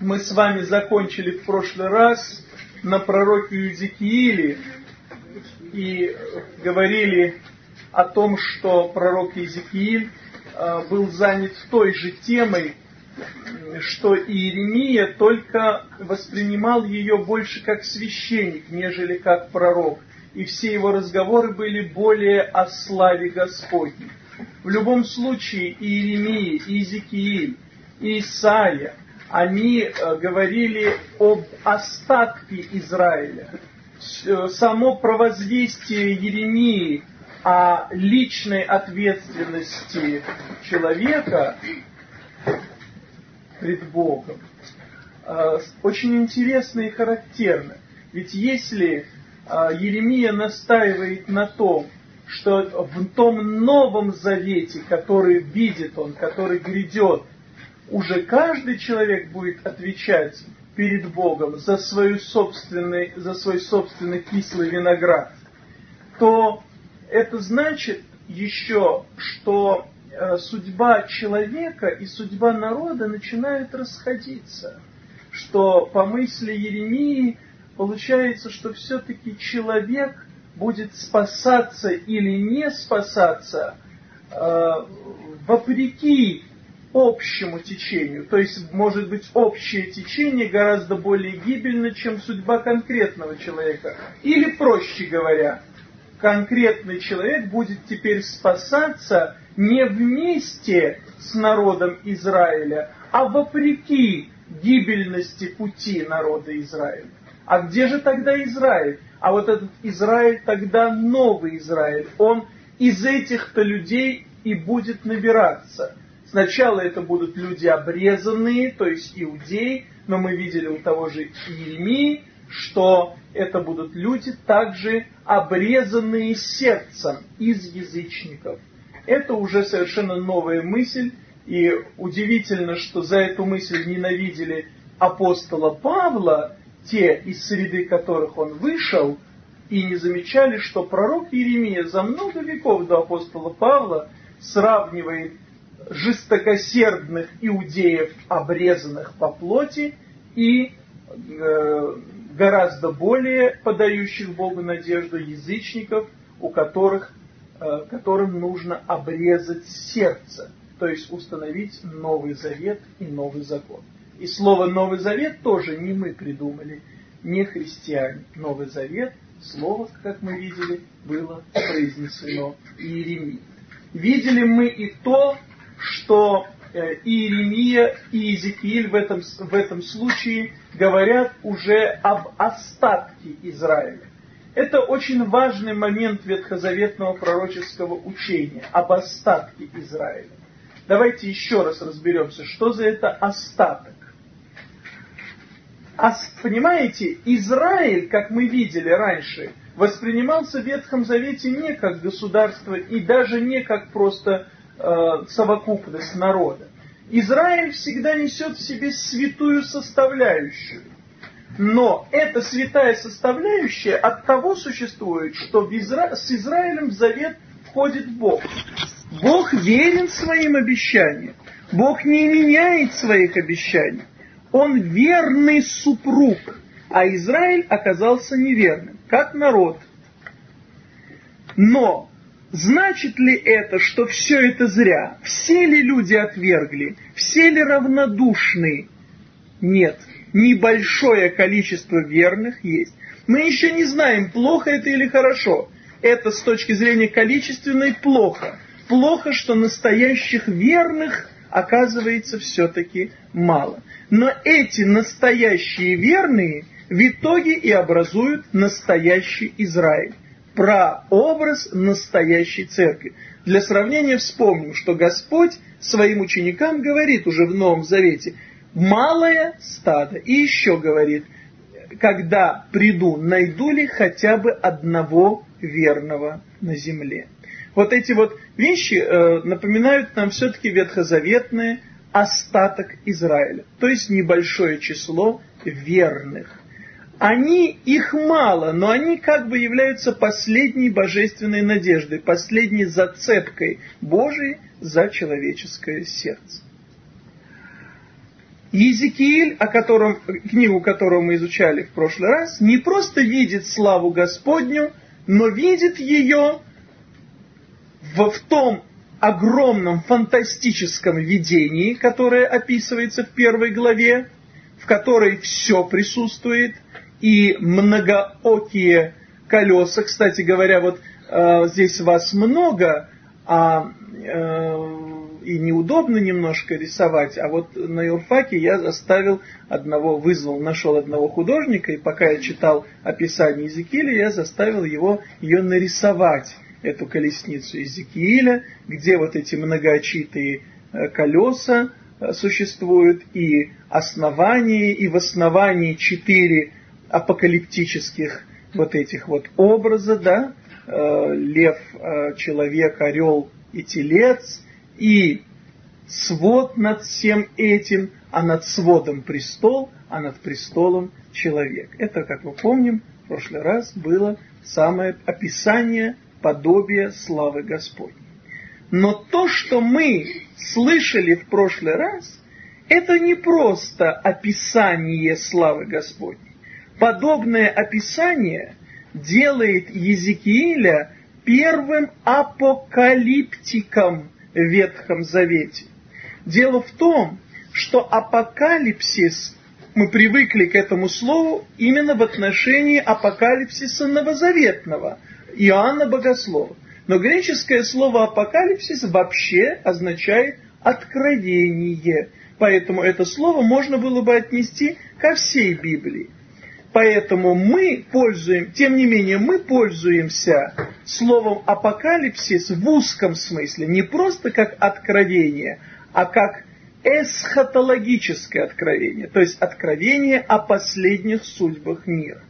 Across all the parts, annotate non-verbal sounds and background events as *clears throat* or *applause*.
Мы с вами закончили в прошлый раз на пророке Иезекииле и говорили о том, что пророк Иезекииль э, был занят той же темой, что Иеремия только воспринимал ее больше как священник, нежели как пророк. И все его разговоры были более о славе Господней. В любом случае Иеремия, Иезекииль, Исаия, они э, говорили об остатке Израиля. Э, само провозвестие Еремии о личной ответственности человека пред Богом э, очень интересно и характерно. Ведь если Еремия настаивает на том, что в том новом завете, который видит он, который грядет, уже каждый человек будет отвечать перед Богом за, свою собственный, за свой собственный кислый виноград, то это значит еще, что э, судьба человека и судьба народа начинают расходиться. Что по мысли Еремии получается, что все-таки человек будет спасаться или не спасаться э, вопреки общему течению. То есть, может быть, общее течение гораздо более гибельно, чем судьба конкретного человека. Или, проще говоря, конкретный человек будет теперь спасаться не вместе с народом Израиля, а вопреки гибельности пути народа Израиля. А где же тогда Израиль? А вот этот Израиль тогда новый Израиль. Он из этих-то людей и будет набираться. Сначала это будут люди обрезанные, то есть иудеи, но мы видели у того же Иеремии, что это будут люди также обрезанные сердцем из язычников. Это уже совершенно новая мысль, и удивительно, что за эту мысль ненавидели апостола Павла, те, из среды которых он вышел, и не замечали, что пророк Иеремия за много веков до апостола Павла сравнивает жестокосердных иудеев, обрезанных по плоти, и э, гораздо более подающих Богу надежду язычников, у которых, э, которым нужно обрезать сердце, то есть установить Новый Завет и Новый Закон. И слово Новый Завет тоже не мы придумали, не христиане. Новый Завет, слово, как мы видели, было произнесено Иеремией. Видели мы и то, что э, и Иеремия, и Иезекииль в этом, в этом случае говорят уже об остатке Израиля. Это очень важный момент ветхозаветного пророческого учения, об остатке Израиля. Давайте еще раз разберемся, что за это остаток. Понимаете, Израиль, как мы видели раньше, воспринимался в Ветхом Завете не как государство и даже не как просто э, совокупность народа. Израиль всегда несет в себе святую составляющую. Но эта святая составляющая от того существует, что Изра... с Израилем в завет входит Бог. Бог верен своим обещаниям. Бог не меняет своих обещаний. Он верный супруг, а Израиль оказался неверным, как народ. Но Значит ли это, что все это зря? Все ли люди отвергли? Все ли равнодушны? Нет. Небольшое количество верных есть. Мы еще не знаем, плохо это или хорошо. Это с точки зрения количественной плохо. Плохо, что настоящих верных оказывается все-таки мало. Но эти настоящие верные в итоге и образуют настоящий Израиль прообраз настоящей церкви. Для сравнения вспомним, что Господь своим ученикам говорит уже в Новом Завете, малое стадо. И еще говорит, когда приду, найду ли хотя бы одного верного на земле. Вот эти вот вещи э, напоминают нам все-таки ветхозаветный остаток Израиля, то есть небольшое число верных они, их мало, но они как бы являются последней божественной надеждой, последней зацепкой Божией за человеческое сердце. Езекииль, о котором, книгу которую мы изучали в прошлый раз, не просто видит славу Господню, но видит ее в, в том огромном фантастическом видении, которое описывается в первой главе, в которой все присутствует, и многоокие колеса. Кстати говоря, вот э, здесь вас много, а э, и неудобно немножко рисовать, а вот на юрфаке я заставил одного, вызвал, нашел одного художника, и пока я читал описание Иезекииля, я заставил его ее нарисовать, эту колесницу Иезекииля, где вот эти многоочитые э, колеса э, существуют, и основание, и в основании четыре апокалиптических вот этих вот образа, да, э, лев, человек, орел и телец, и свод над всем этим, а над сводом престол, а над престолом человек. Это, как мы помним, в прошлый раз было самое описание подобия славы Господней. Но то, что мы слышали в прошлый раз, это не просто описание славы Господней. Подобное описание делает Езекииля первым апокалиптиком в Ветхом Завете. Дело в том, что апокалипсис, мы привыкли к этому слову именно в отношении апокалипсиса новозаветного, Иоанна Богослова. Но греческое слово апокалипсис вообще означает откровение. Поэтому это слово можно было бы отнести ко всей Библии. Поэтому мы пользуем, тем не менее, мы пользуемся словом апокалипсис в узком смысле, не просто как откровение, а как эсхатологическое откровение, то есть откровение о последних судьбах мира.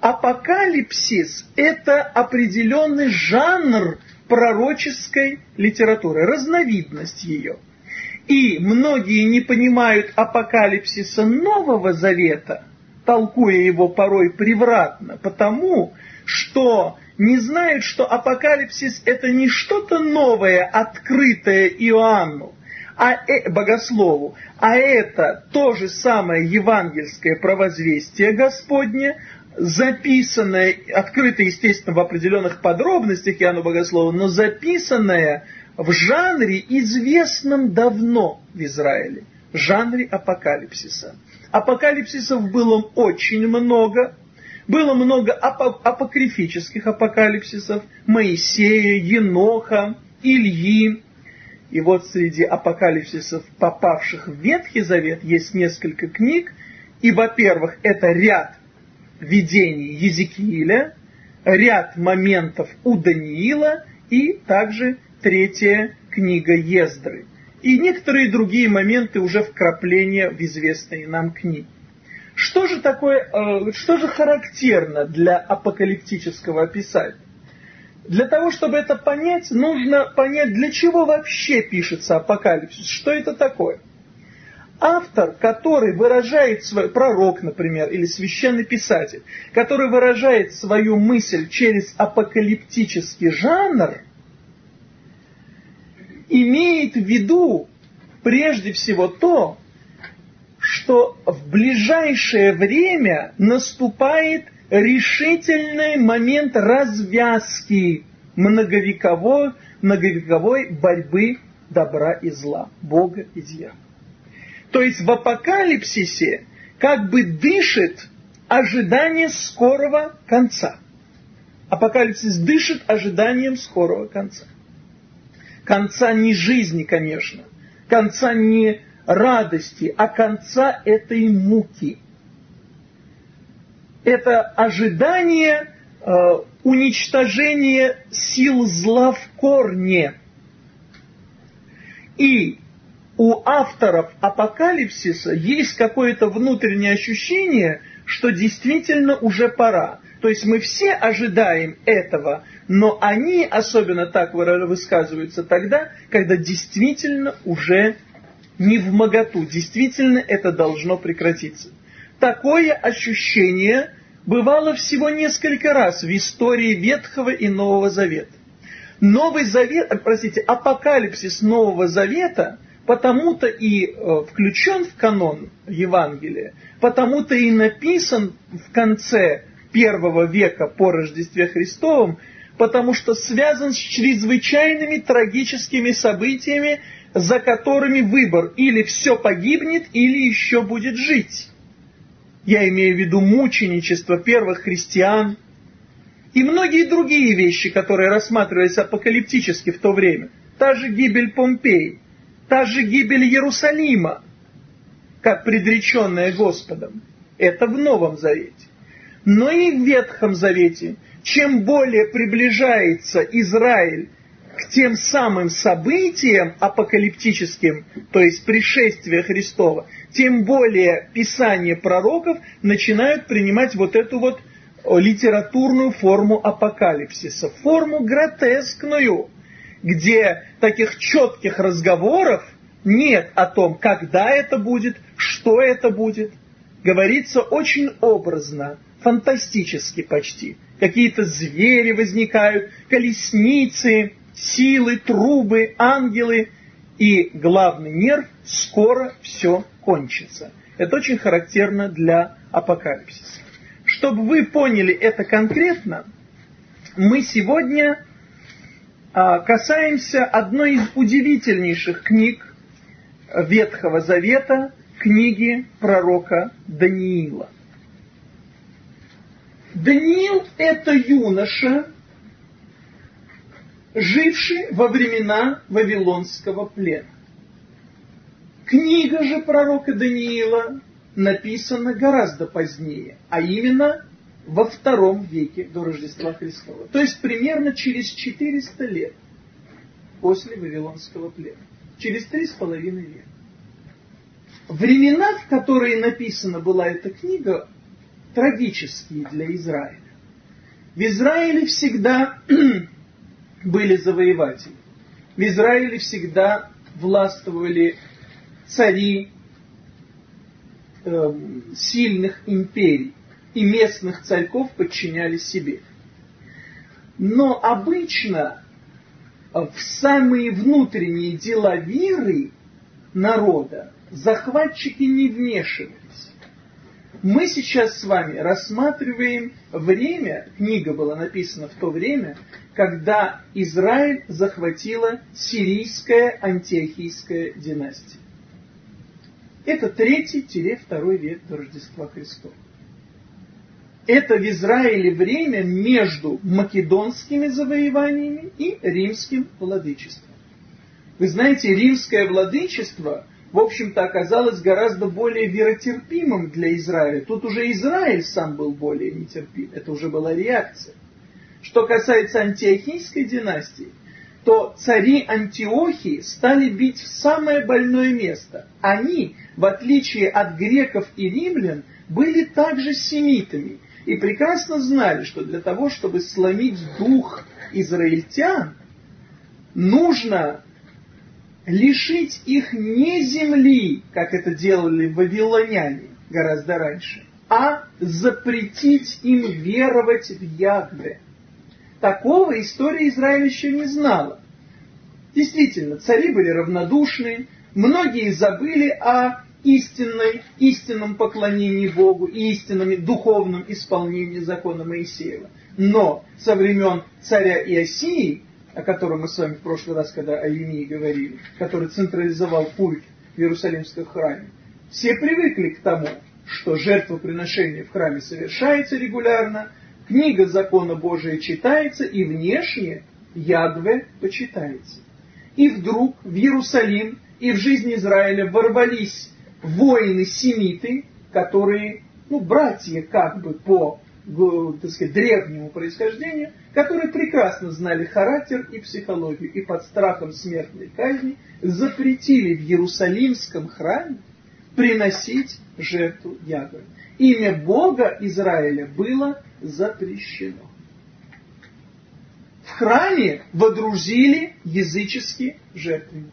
Апокалипсис – это определенный жанр пророческой литературы, разновидность ее. И многие не понимают апокалипсиса Нового Завета – толкуя его порой превратно, потому что не знают, что апокалипсис это не что-то новое, открытое Иоанну, а э, богослову, а это то же самое евангельское провозвестие Господне, записанное, открытое, естественно, в определенных подробностях Иоанну Богослову, но записанное в жанре, известном давно в Израиле, жанре апокалипсиса. Апокалипсисов было очень много. Было много ап апокрифических апокалипсисов Моисея, Еноха, Ильи. И вот среди апокалипсисов, попавших в Ветхий Завет, есть несколько книг. И, во-первых, это ряд видений Езекииля, ряд моментов у Даниила и также третья книга Ездры и некоторые другие моменты уже вкрапления в известные нам книги. Что же такое, э, что же характерно для апокалиптического описания? Для того, чтобы это понять, нужно понять, для чего вообще пишется апокалипсис, что это такое. Автор, который выражает свой, пророк, например, или священный писатель, который выражает свою мысль через апокалиптический жанр – имеет в виду прежде всего то, что в ближайшее время наступает решительный момент развязки многовековой, многовековой борьбы добра и зла, Бога и дьявола. То есть в апокалипсисе как бы дышит ожидание скорого конца. Апокалипсис дышит ожиданием скорого конца. Конца не жизни, конечно, конца не радости, а конца этой муки. Это ожидание э, уничтожения сил зла в корне. И у авторов апокалипсиса есть какое-то внутреннее ощущение, что действительно уже пора. То есть мы все ожидаем этого, но они особенно так высказываются тогда, когда действительно уже не в моготу, действительно это должно прекратиться. Такое ощущение бывало всего несколько раз в истории Ветхого и Нового Завета. Новый Завет, простите, апокалипсис Нового Завета потому-то и э, включен в канон Евангелия, потому-то и написан в конце первого века по Рождестве Христовом, потому что связан с чрезвычайными трагическими событиями, за которыми выбор или все погибнет, или еще будет жить. Я имею в виду мученичество первых христиан и многие другие вещи, которые рассматривались апокалиптически в то время. Та же гибель Помпеи, та же гибель Иерусалима, как предреченная Господом. Это в Новом Завете. Но и в Ветхом Завете, чем более приближается Израиль к тем самым событиям апокалиптическим, то есть пришествия Христова, тем более писания пророков начинают принимать вот эту вот литературную форму апокалипсиса, форму гротескную, где таких четких разговоров нет о том, когда это будет, что это будет. Говорится очень образно, фантастически почти. Какие-то звери возникают, колесницы, силы, трубы, ангелы. И главный нерв – скоро все кончится. Это очень характерно для апокалипсиса. Чтобы вы поняли это конкретно, мы сегодня а, касаемся одной из удивительнейших книг Ветхого Завета, книги пророка Даниила. Даниил – это юноша, живший во времена Вавилонского плена. Книга же пророка Даниила написана гораздо позднее, а именно во втором веке до Рождества Христова. То есть примерно через 400 лет после Вавилонского плена. Через три с половиной века. Времена, в которые написана была эта книга, трагические для Израиля. В Израиле всегда *clears throat* были завоеватели. В Израиле всегда властвовали цари э, сильных империй, и местных царьков подчинялись себе. Но обычно в самые внутренние дела веры народа захватчики не вмешивались. Мы сейчас с вами рассматриваем время, книга была написана в то время, когда Израиль захватила сирийская антиохийская династия. Это третий-второй век до Рождества Христова. Это в Израиле время между македонскими завоеваниями и римским владычеством. Вы знаете, римское владычество, в общем-то, оказалось гораздо более веротерпимым для Израиля. Тут уже Израиль сам был более нетерпим. Это уже была реакция. Что касается антиохийской династии, то цари Антиохии стали бить в самое больное место. Они, в отличие от греков и римлян, были также семитами и прекрасно знали, что для того, чтобы сломить дух израильтян, нужно лишить их не земли, как это делали вавилоняне гораздо раньше, а запретить им веровать в Ягве. Такого история Израиля еще не знала. Действительно, цари были равнодушны, многие забыли о истинной, истинном поклонении Богу и истинном духовном исполнении закона Моисеева. Но со времен царя Иосии, о котором мы с вами в прошлый раз, когда о Емии говорили, который централизовал культ в Иерусалимском храме, все привыкли к тому, что жертвоприношение в храме совершается регулярно, Книга закона Божия читается, и внешне Ягве почитается. И вдруг в Иерусалим и в жизнь Израиля ворвались воины-семиты, которые, ну, братья как бы по, так сказать, древнему происхождению, которые прекрасно знали характер и психологию, и под страхом смертной казни запретили в Иерусалимском храме приносить жертву Ягве. Имя Бога Израиля было запрещено. В храме водрузили языческие жертвы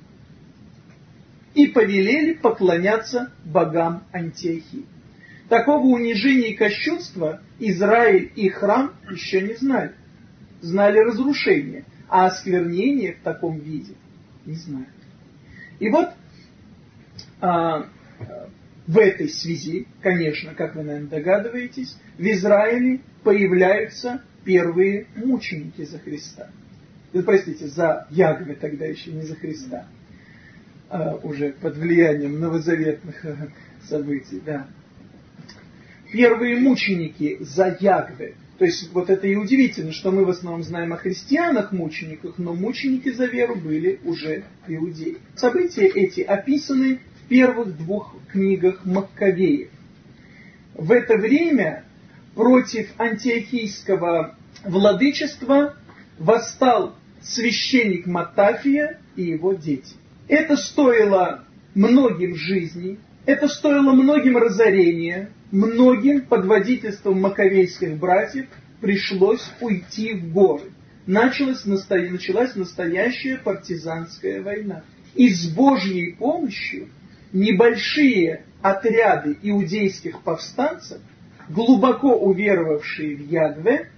и повелели поклоняться богам Антиохии. Такого унижения и кощунства Израиль и храм еще не знали. Знали разрушение, а осквернение в таком виде не знают. И вот А, в этой связи, конечно, как вы, наверное, догадываетесь, в Израиле появляются первые мученики за Христа. Э, простите, за Ягве тогда еще не за Христа. А, уже под влиянием новозаветных э, событий, да. Первые мученики за Ягве. То есть вот это и удивительно, что мы в основном знаем о христианах-мучениках, но мученики за веру были уже иудеи. События эти описаны в первых двух книгах Маккавеев. В это время против антиохийского владычества восстал священник Матафия и его дети. Это стоило многим жизней, это стоило многим разорения, многим под водительством маковейских братьев пришлось уйти в горы. Началась, началась настоящая партизанская война. И с Божьей помощью небольшие отряды иудейских повстанцев, глубоко уверовавшие в Ягве,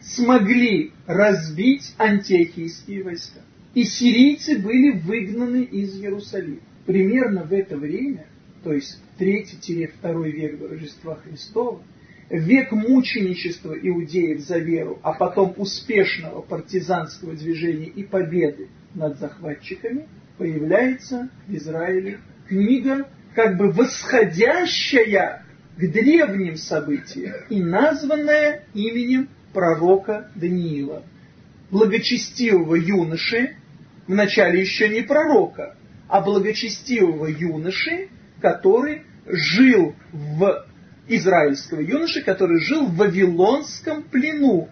смогли разбить антиохийские войска. И сирийцы были выгнаны из Иерусалима. Примерно в это время, то есть 3-2 век до Рождества Христова, век мученичества иудеев за веру, а потом успешного партизанского движения и победы над захватчиками, появляется в Израиле книга, как бы восходящая к древним событиям и названная именем пророка Даниила, благочестивого юноши, вначале еще не пророка, а благочестивого юноши, который жил в израильского юноши, который жил в Вавилонском плену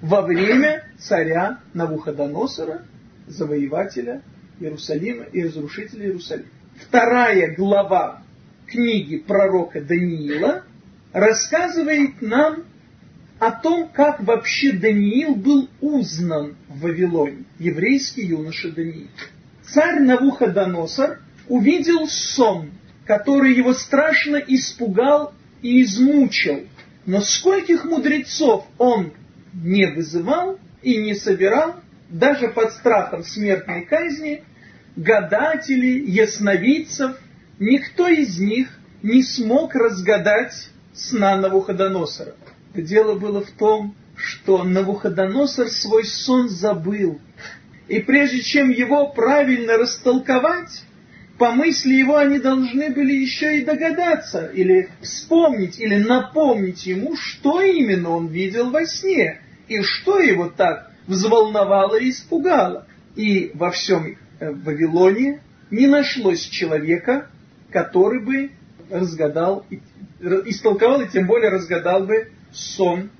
во время царя Навуходоносора, завоевателя Иерусалима и разрушителя Иерусалима. Вторая глава книги пророка Даниила рассказывает нам о том, как вообще Даниил был узнан в Вавилоне, еврейский юноша Даниил. Царь Навуходоносор увидел сон, который его страшно испугал и измучил. Но скольких мудрецов он не вызывал и не собирал, даже под страхом смертной казни, гадателей, ясновидцев, никто из них не смог разгадать сна Навуходоносора. Дело было в том, что Навуходоносор свой сон забыл. И прежде чем его правильно растолковать, по мысли его они должны были еще и догадаться, или вспомнить, или напомнить ему, что именно он видел во сне, и что его так взволновало и испугало. И во всем э, Вавилоне не нашлось человека, который бы разгадал, истолковал и тем более разгадал бы сон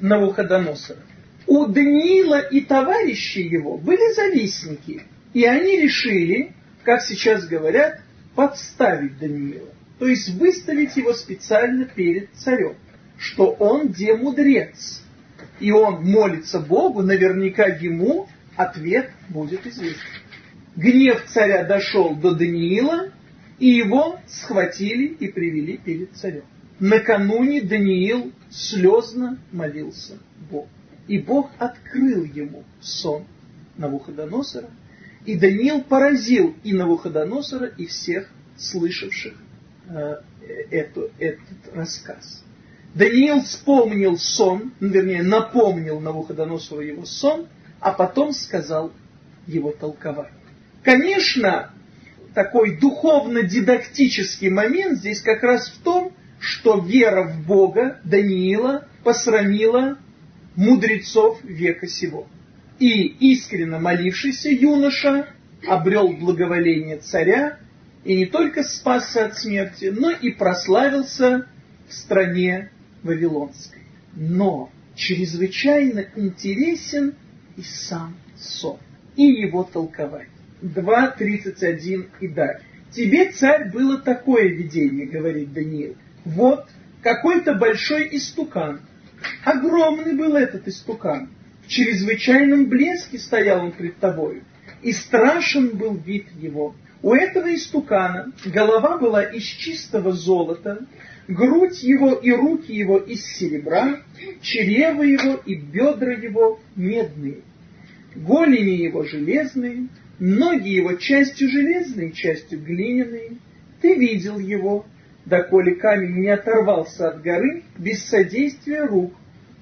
Навуходоносора. У Даниила и товарищи его были завистники, и они решили, как сейчас говорят, подставить Даниила, то есть выставить его специально перед царем, что он демудрец, и он молится Богу, наверняка ему ответ будет известен. Гнев царя дошел до Даниила, и его схватили и привели перед царем. Накануне Даниил слезно молился Богу. И Бог открыл ему сон Навуходоносора, и Даниил поразил и Навуходоносора, и всех слышавших э, эту, этот рассказ. Даниил вспомнил сон, вернее, напомнил Навуходоносору его сон, а потом сказал его толкование. Конечно, такой духовно-дидактический момент здесь как раз в том, что вера в Бога Даниила посрамила мудрецов века сего. И искренно молившийся юноша обрел благоволение царя и не только спасся от смерти, но и прославился в стране Вавилонской. Но чрезвычайно интересен и сам сон, и его толкование. 2.31 и далее. Тебе, царь, было такое видение, говорит Даниил. Вот какой-то большой истукан. Огромный был этот истукан. В чрезвычайном блеске стоял он пред тобою. И страшен был вид его. У этого истукана голова была из чистого золота, грудь его и руки его из серебра, чрево его и бедра его медные, голени его железные, ноги его частью железные, частью глиняные, Ты видел его, доколе камень не оторвался от горы без содействия рук,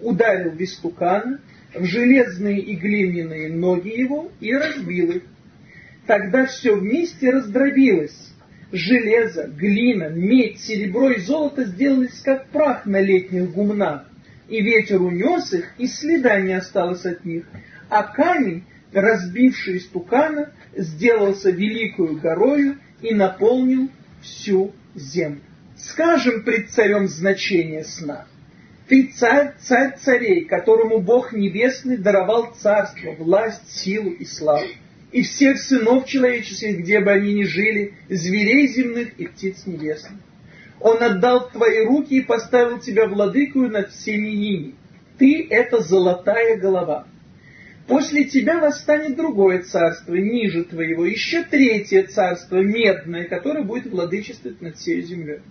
ударил в истукана, в железные и глиняные ноги его и разбил их. Тогда все вместе раздробилось. Железо, глина, медь, серебро и золото сделались как прах на летних гумнах, и ветер унес их, и следа не осталось от них, а камень, разбивший истукана, сделался великою горою и наполнил всю землю. Скажем пред царем значение сна. Ты царь, царь царей, которому Бог Небесный даровал царство, власть, силу и славу. И всех сынов человеческих, где бы они ни жили, зверей земных и птиц небесных. Он отдал в твои руки и поставил тебя владыкою над всеми ними. Ты — это золотая голова. После тебя восстанет другое царство, ниже твоего, еще третье царство, медное, которое будет владычествовать над всей землей.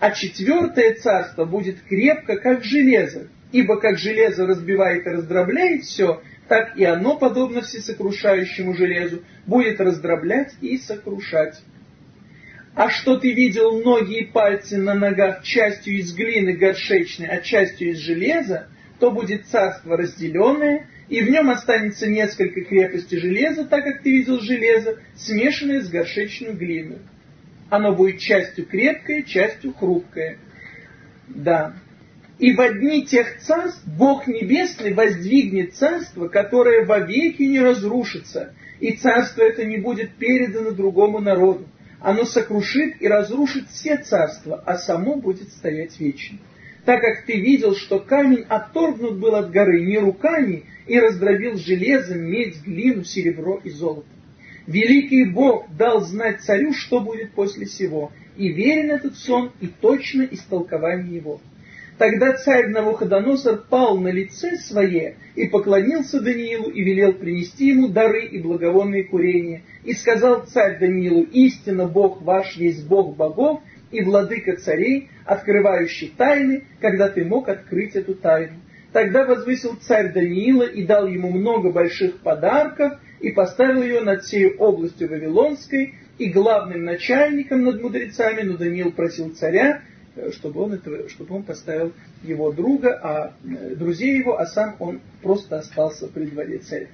А четвертое царство будет крепко, как железо, ибо как железо разбивает и раздробляет все, так и оно, подобно всесокрушающему железу, будет раздроблять и сокрушать. А что ты видел ноги и пальцы на ногах частью из глины горшечной, а частью из железа, то будет царство разделенное, и в нем останется несколько крепости железа, так как ты видел железо, смешанное с горшечной глиной. Оно будет частью крепкое, частью хрупкое. Да. И в одни тех царств Бог Небесный воздвигнет царство, которое вовеки не разрушится, и царство это не будет передано другому народу. Оно сокрушит и разрушит все царства, а само будет стоять вечно так как ты видел, что камень отторгнут был от горы не руками и раздробил железом, медь, глину, серебро и золото. Великий Бог дал знать царю, что будет после сего, и верен этот сон, и точно истолкование его. Тогда царь Навуходоносор пал на лице свое и поклонился Даниилу и велел принести ему дары и благовонные курения. И сказал царь Даниилу, истинно Бог ваш есть Бог богов и владыка царей, открывающий тайны, когда ты мог открыть эту тайну. Тогда возвысил царь Даниила и дал ему много больших подарков, и поставил ее над всей областью Вавилонской, и главным начальником над мудрецами, но Даниил просил царя, э, чтобы он, этого, чтобы он поставил его друга, а э, друзей его, а сам он просто остался при дворе царя.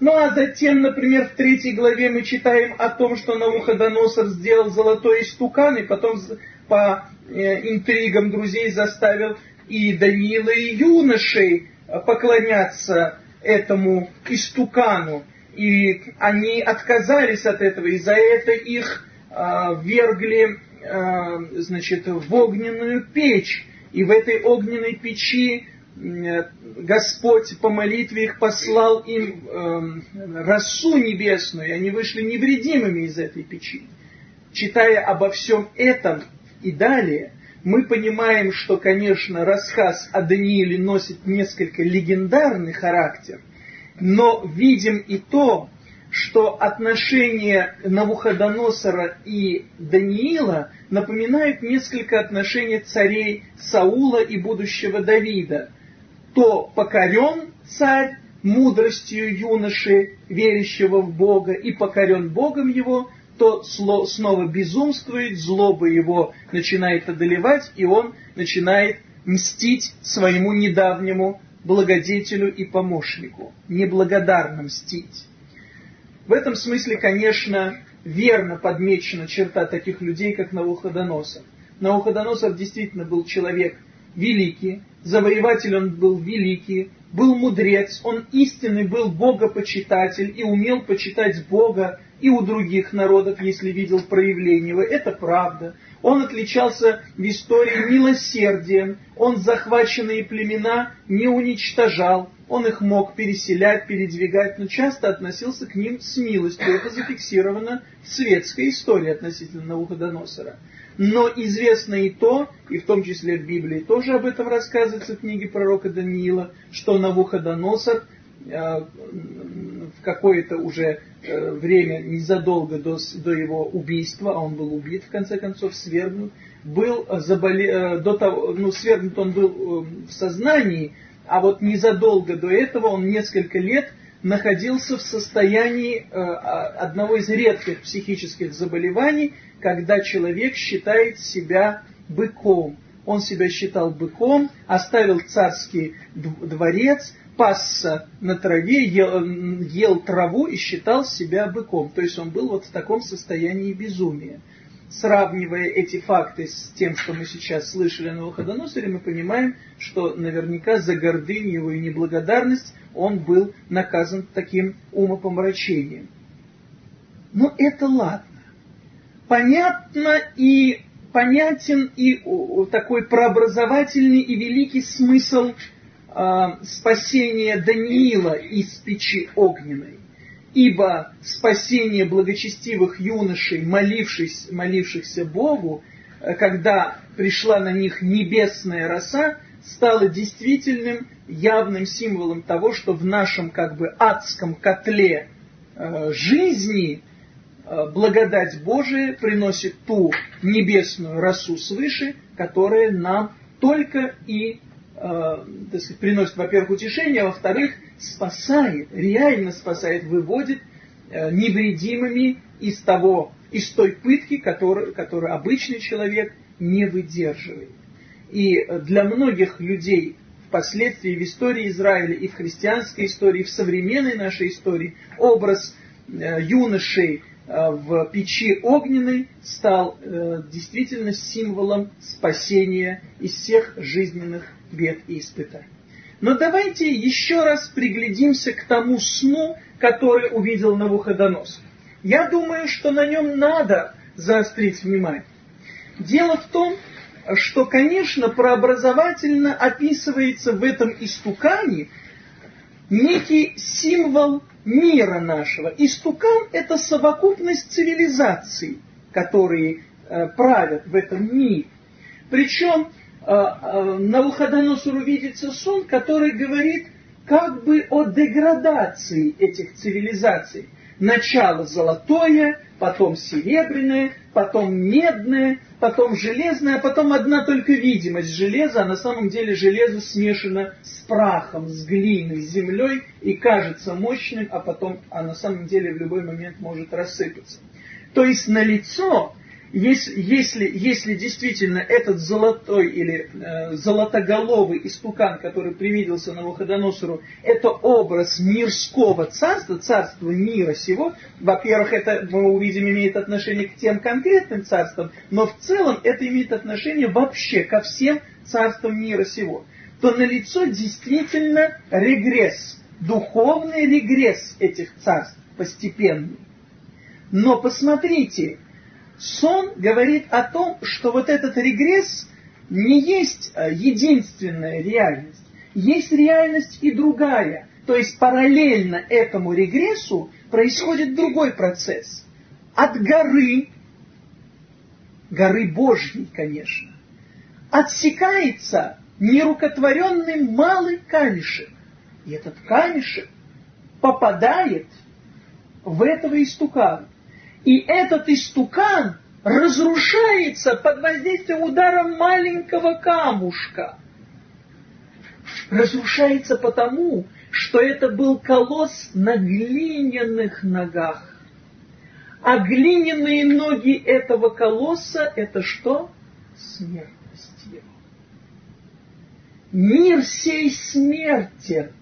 Ну а затем, например, в третьей главе мы читаем о том, что Навуходоносор сделал золотой истукан, и потом по э, интригам друзей заставил и Даниила, и юношей поклоняться этому истукану. И они отказались от этого, и за это их э, вергли э, значит, в огненную печь. И в этой огненной печи Господь по молитве их послал им э, росу небесную, и они вышли невредимыми из этой печи. Читая обо всем этом и далее, мы понимаем, что, конечно, рассказ о Данииле носит несколько легендарный характер, но видим и то, что отношения Навуходоносора и Даниила напоминают несколько отношений царей Саула и будущего Давида – то покорен царь мудростью юноши, верящего в Бога, и покорен Богом его, то снова безумствует, злоба его начинает одолевать, и он начинает мстить своему недавнему благодетелю и помощнику, неблагодарно мстить. В этом смысле, конечно, верно подмечена черта таких людей, как Навуходоносор. Навуходоносор действительно был человек великий, завоеватель он был великий, был мудрец, он истинный был богопочитатель и умел почитать Бога и у других народов, если видел проявление его. Это правда. Он отличался в истории милосердием, он захваченные племена не уничтожал, он их мог переселять, передвигать, но часто относился к ним с милостью. Это зафиксировано в светской истории относительно Навуходоносора. Но известно и то, и в том числе в Библии тоже об этом рассказывается в книге пророка Даниила, что Навуходоносор в какое-то уже э, время, незадолго до, до его убийства, а он был убит, в конце концов, свергнут, был заболе... Э, до того, ну, свергнут он был в сознании, а вот незадолго до этого он несколько лет находился в состоянии э, одного из редких психических заболеваний, когда человек считает себя быком. Он себя считал быком, оставил царский дворец, пасся на траве, ел, ел траву и считал себя быком. То есть он был вот в таком состоянии безумия. Сравнивая эти факты с тем, что мы сейчас слышали на Навуходоносоре, мы понимаем, что наверняка за гордыню его и неблагодарность он был наказан таким умопомрачением. Но это ладно. Понятно и понятен и такой прообразовательный и великий смысл э, спасения Даниила из печи огненной. Ибо спасение благочестивых юношей, молившись, молившихся Богу, э, когда пришла на них небесная роса, стало действительным явным символом того, что в нашем как бы адском котле э, жизни благодать Божия приносит ту небесную росу свыше, которая нам только и так сказать, приносит, во-первых, утешение, а во-вторых, спасает, реально спасает, выводит э, невредимыми из того, из той пытки, которую, которую обычный человек не выдерживает. И для многих людей впоследствии в истории Израиля и в христианской истории, и в современной нашей истории образ э, юношей э, в печи огненной стал э, действительно символом спасения из всех жизненных бед и испытаний. Но давайте еще раз приглядимся к тому сну, который увидел Навуходоносор. Я думаю, что на нем надо заострить внимание. Дело в том, что, конечно, прообразовательно описывается в этом истукане некий символ мира нашего. Истукан – это совокупность цивилизаций, которые э, правят в этом мире. Причем э, э, Навуходоносору видится сон, который говорит как бы о деградации этих цивилизаций. Начало золотое, потом серебряное, потом медное, потом железное, а потом одна только видимость железа, а на самом деле железо смешано с прахом, с глиной, с землей и кажется мощным, а потом, а на самом деле в любой момент может рассыпаться. То есть на лицо если, если, если действительно этот золотой или э, золотоголовый истукан, который привиделся на Навуходоносору, это образ мирского царства, царства мира сего, во-первых, это, мы увидим, имеет отношение к тем конкретным царствам, но в целом это имеет отношение вообще ко всем царствам мира сего, то налицо действительно регресс, духовный регресс этих царств, постепенный. Но посмотрите, сон говорит о том, что вот этот регресс не есть э, единственная реальность. Есть реальность и другая. То есть параллельно этому регрессу происходит другой процесс. От горы, горы Божьей, конечно, отсекается нерукотворенный малый камешек. И этот камешек попадает в этого истукана. И этот истукан разрушается под воздействием удара маленького камушка. Разрушается потому, что это был колосс на глиняных ногах. А глиняные ноги этого колосса – это что? Смертность его. Мир сей смертен,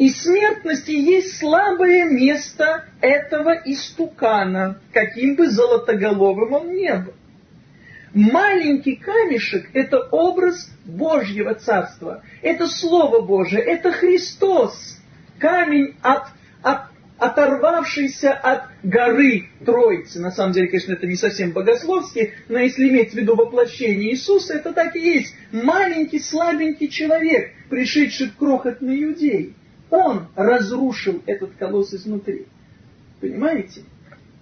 и смертности есть слабое место этого истукана, каким бы золотоголовым он не был. Маленький камешек – это образ Божьего Царства, это Слово Божие, это Христос, камень от, от, оторвавшийся от горы Троицы. На самом деле, конечно, это не совсем богословски, но если иметь в виду воплощение Иисуса, это так и есть. Маленький, слабенький человек, пришедший в крохотный иудей. Он разрушил этот колосс изнутри. Понимаете?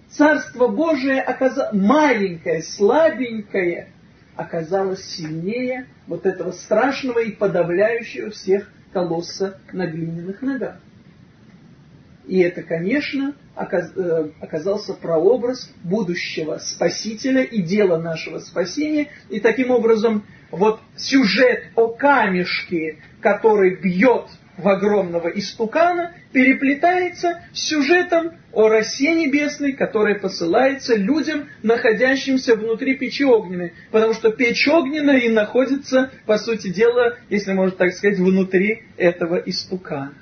Царство Божие оказалось маленькое, слабенькое, оказалось сильнее вот этого страшного и подавляющего всех колосса на глиняных ногах. И это, конечно, э, оказался прообраз будущего Спасителя и дела нашего спасения. И таким образом, вот сюжет о камешке, который бьет в огромного истукана переплетается с сюжетом о росе небесной, которая посылается людям, находящимся внутри печи огненной. Потому что печь огненная и находится, по сути дела, если можно так сказать, внутри этого истукана.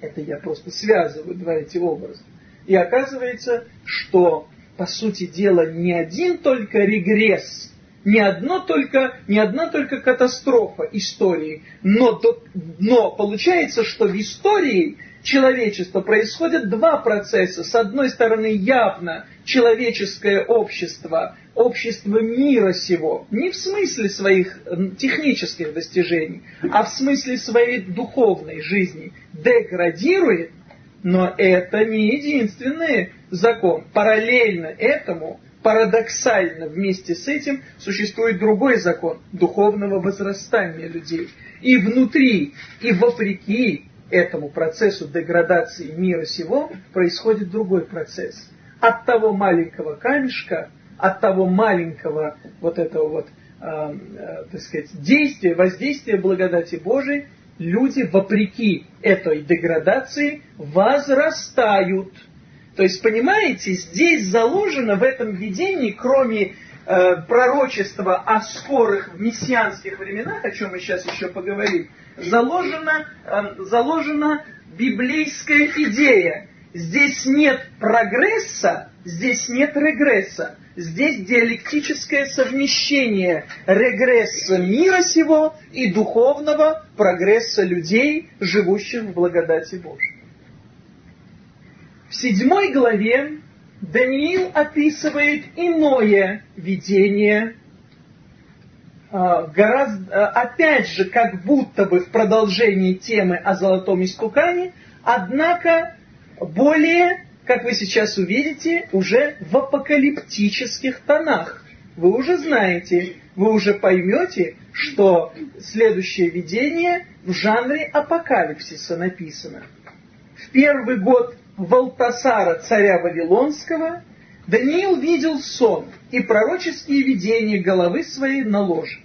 Это я просто связываю два эти образа. И оказывается, что, по сути дела, не один только регресс не одно только, не одна только катастрофа истории, но, но получается, что в истории человечества происходят два процесса. С одной стороны, явно человеческое общество, общество мира сего, не в смысле своих технических достижений, а в смысле своей духовной жизни, деградирует, но это не единственный закон. Параллельно этому Парадоксально вместе с этим существует другой закон духовного возрастания людей. И внутри, и вопреки этому процессу деградации мира сего происходит другой процесс. От того маленького камешка, от того маленького вот этого вот, э, э, так сказать, действия, воздействия благодати Божией, люди вопреки этой деградации возрастают – то есть, понимаете, здесь заложено в этом видении, кроме э, пророчества о скорых мессианских временах, о чем мы сейчас еще поговорим, заложена, э, заложена библейская идея. Здесь нет прогресса, здесь нет регресса. Здесь диалектическое совмещение регресса мира сего и духовного прогресса людей, живущих в благодати Божьей. В седьмой главе Даниил описывает иное видение, а, гораздо, а, опять же, как будто бы в продолжении темы о золотом истукане, однако более, как вы сейчас увидите, уже в апокалиптических тонах. Вы уже знаете, вы уже поймете, что следующее видение в жанре апокалипсиса написано. В первый год Валтасара, царя Вавилонского, Даниил видел сон и пророческие видения головы своей на ложе.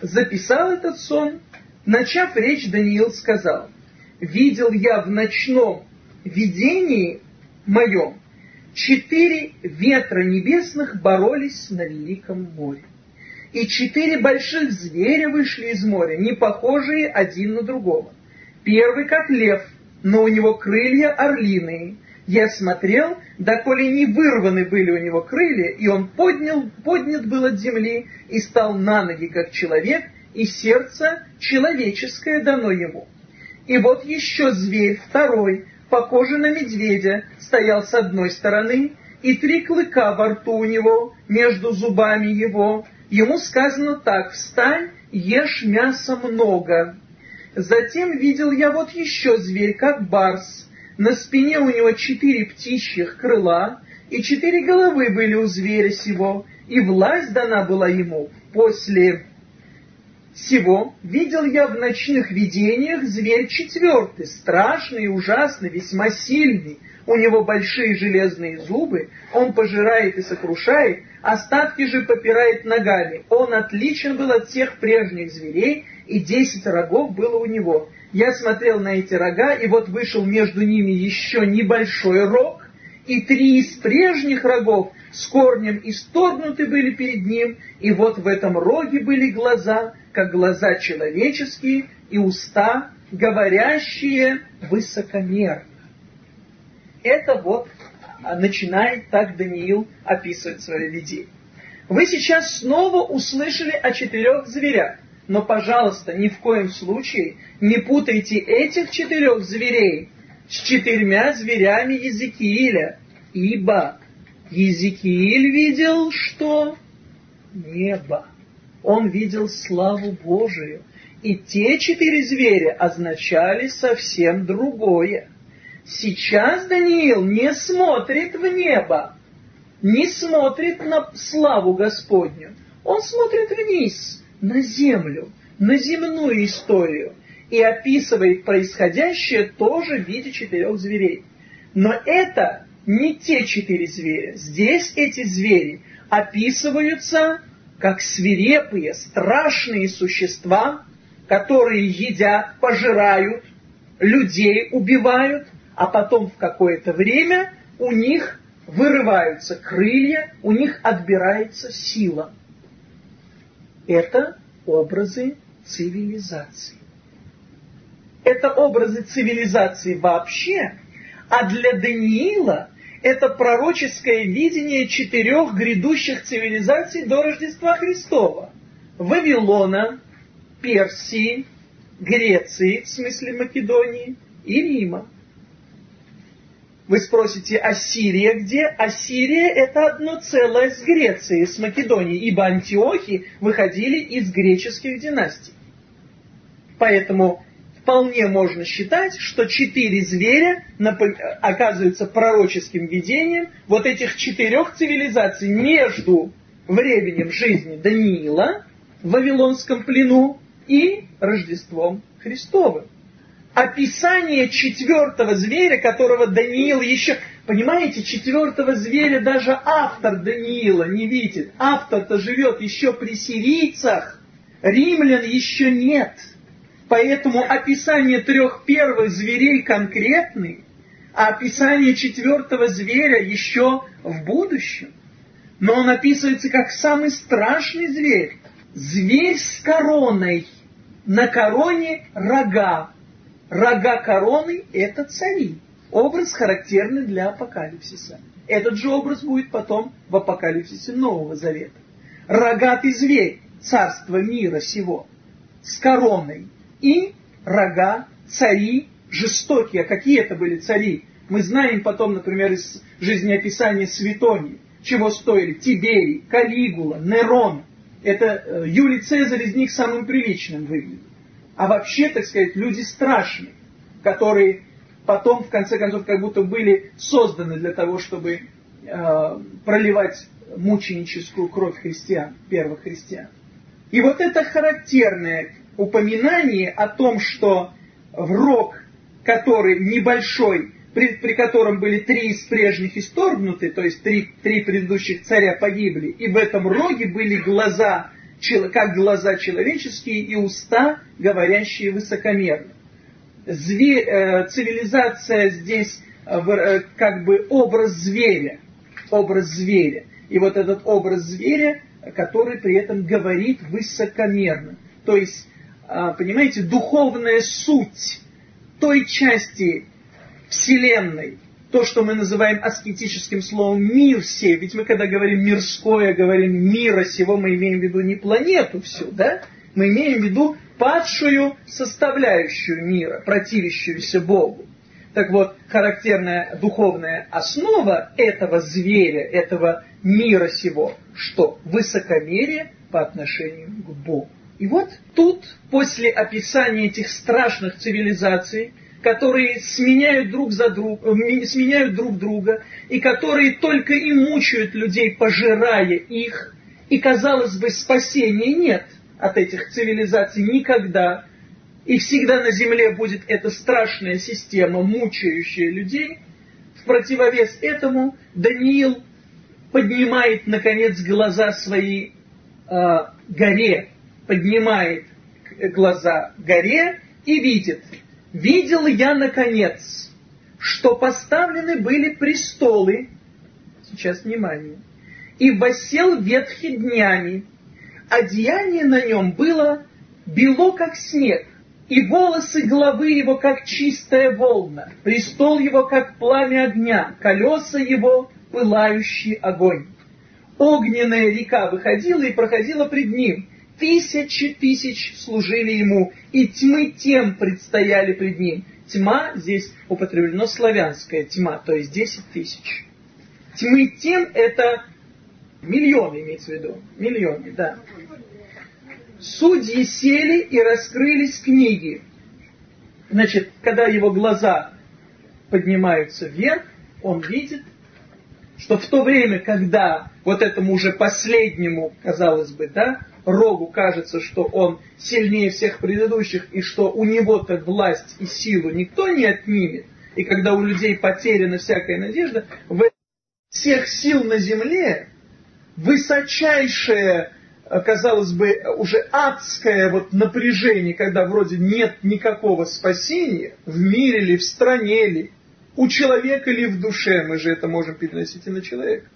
Записал этот сон, начав речь, Даниил сказал, «Видел я в ночном видении моем четыре ветра небесных боролись на великом море. И четыре больших зверя вышли из моря, не похожие один на другого. Первый, как лев – но у него крылья орлиные. Я смотрел, доколе не вырваны были у него крылья, и он поднял, поднят был от земли и стал на ноги, как человек, и сердце человеческое дано ему. И вот еще зверь, второй, похожий на медведя, стоял с одной стороны, и три клыка во рту у него, между зубами его. Ему сказано так, встань, ешь мясо много. Затем видел я вот еще зверь, как барс. На спине у него четыре птичьих крыла, и четыре головы были у зверя сего, и власть дана была ему. После всего видел я в ночных видениях зверь четвертый, страшный и ужасный, весьма сильный. У него большие железные зубы, он пожирает и сокрушает, остатки же попирает ногами. Он отличен был от всех прежних зверей, и десять рогов было у него. Я смотрел на эти рога, и вот вышел между ними еще небольшой рог, и три из прежних рогов с корнем исторгнуты были перед ним, и вот в этом роге были глаза, как глаза человеческие, и уста, говорящие высокомерно. Это вот а, начинает так Даниил описывать свое видение. Вы сейчас снова услышали о четырех зверях. Но, пожалуйста, ни в коем случае не путайте этих четырех зверей с четырьмя зверями Езекииля, ибо Езекииль видел что? Небо. Он видел славу Божию. И те четыре зверя означали совсем другое. Сейчас Даниил не смотрит в небо, не смотрит на славу Господню. Он смотрит вниз, на землю, на земную историю и описывает происходящее тоже в виде четырех зверей. Но это не те четыре зверя. Здесь эти звери описываются как свирепые, страшные существа, которые едят, пожирают, людей убивают, а потом в какое-то время у них вырываются крылья, у них отбирается сила. Это образы цивилизации. Это образы цивилизации вообще, а для Даниила это пророческое видение четырех грядущих цивилизаций до Рождества Христова. Вавилона, Персии, Греции, в смысле Македонии, и Рима. Вы спросите, Ассирия где? Ассирия это одно целое с Грецией, с Македонией, ибо антиохи выходили из греческих династий. Поэтому вполне можно считать, что четыре зверя оказываются пророческим видением вот этих четырех цивилизаций между временем жизни Даниила в Вавилонском плену и Рождеством Христовым. Описание четвертого зверя, которого Даниил еще... Понимаете, четвертого зверя даже автор Даниила не видит. Автор-то живет еще при сирийцах. Римлян еще нет. Поэтому описание трех первых зверей конкретный, а описание четвертого зверя еще в будущем. Но он описывается как самый страшный зверь. Зверь с короной. На короне рога. Рога короны – это цари. Образ характерный для апокалипсиса. Этот же образ будет потом в апокалипсисе Нового Завета. Рогатый зверь, царство мира сего, с короной – и рога, цари жестокие. А какие это были цари? Мы знаем потом, например, из жизнеописания Светонии, чего стоили Тиберий, Калигула, Нерон. Это э, Юлий Цезарь из них самым приличным выглядит. А вообще, так сказать, люди страшные, которые потом, в конце концов, как будто были созданы для того, чтобы э, проливать мученическую кровь христиан, первых христиан. И вот это характерное упоминание о том, что в рог, который небольшой, при, при котором были три из прежних исторгнуты, то есть три, три предыдущих царя погибли, и в этом роге были глаза, как глаза человеческие, и уста, говорящие высокомерно. Э, цивилизация здесь э, э, как бы образ зверя, образ зверя. И вот этот образ зверя, который при этом говорит высокомерно. То есть понимаете, духовная суть той части Вселенной, то, что мы называем аскетическим словом «мир сей», ведь мы, когда говорим «мирское», говорим «мира сего», мы имеем в виду не планету всю, да? Мы имеем в виду падшую составляющую мира, противящуюся Богу. Так вот, характерная духовная основа этого зверя, этого мира сего, что? Высокомерие по отношению к Богу. И вот тут, после описания этих страшных цивилизаций, которые сменяют друг, за друг, э, сменяют друг друга, и которые только и мучают людей, пожирая их, и, казалось бы, спасения нет от этих цивилизаций никогда, и всегда на земле будет эта страшная система, мучающая людей, в противовес этому Даниил поднимает, наконец, глаза свои э, горе, поднимает глаза к горе и видит. Видел я, наконец, что поставлены были престолы, сейчас внимание, и восел ветхи днями, одеяние на нем было бело, как снег, и волосы головы его, как чистая волна, престол его, как пламя огня, колеса его, пылающий огонь. Огненная река выходила и проходила пред ним, тысячи тысяч служили ему, и тьмы тем предстояли пред ним. Тьма здесь употреблено славянская тьма, то есть 10 тысяч. Тьмы тем это миллионы имеется в виду, миллионы, да. Судьи сели и раскрылись книги. Значит, когда его глаза поднимаются вверх, он видит, что в то время, когда вот этому уже последнему, казалось бы, да, Рогу кажется, что он сильнее всех предыдущих, и что у него-то власть и силу никто не отнимет, и когда у людей потеряна всякая надежда, в всех сил на земле высочайшее казалось бы, уже адское вот напряжение, когда вроде нет никакого спасения в мире ли, в стране ли, у человека ли в душе, мы же это можем переносить и на человека.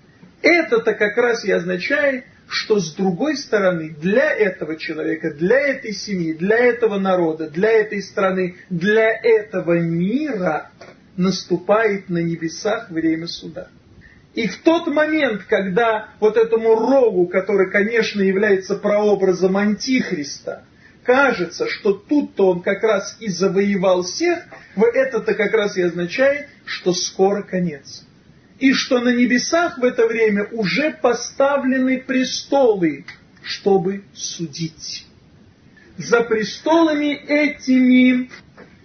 Это-то как раз и означает, что с другой стороны, для этого человека, для этой семьи, для этого народа, для этой страны, для этого мира наступает на небесах время суда. И в тот момент, когда вот этому рогу, который, конечно, является прообразом Антихриста, кажется, что тут-то он как раз и завоевал всех, это-то как раз и означает, что скоро конец. И что на небесах в это время уже поставлены престолы, чтобы судить. За престолами этими